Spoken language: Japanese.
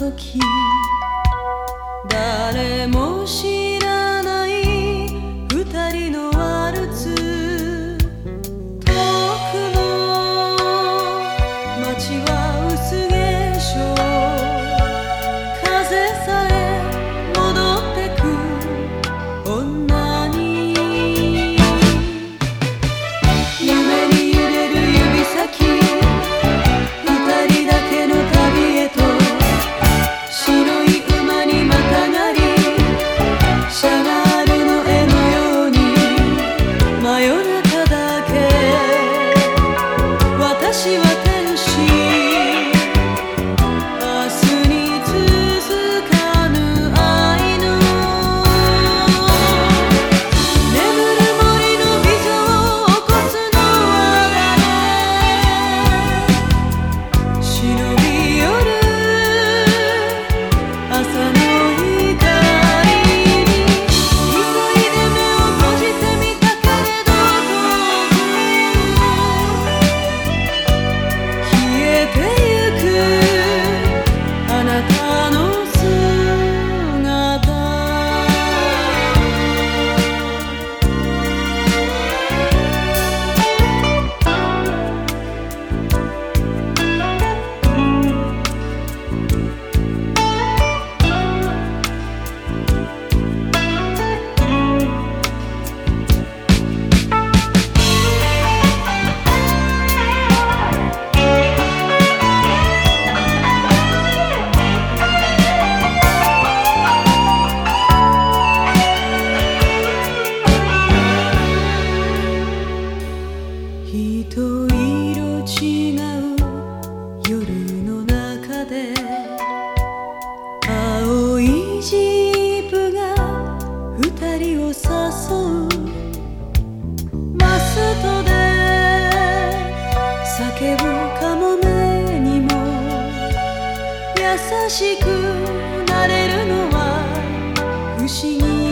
時。誰も知優しくなれるのは不思議。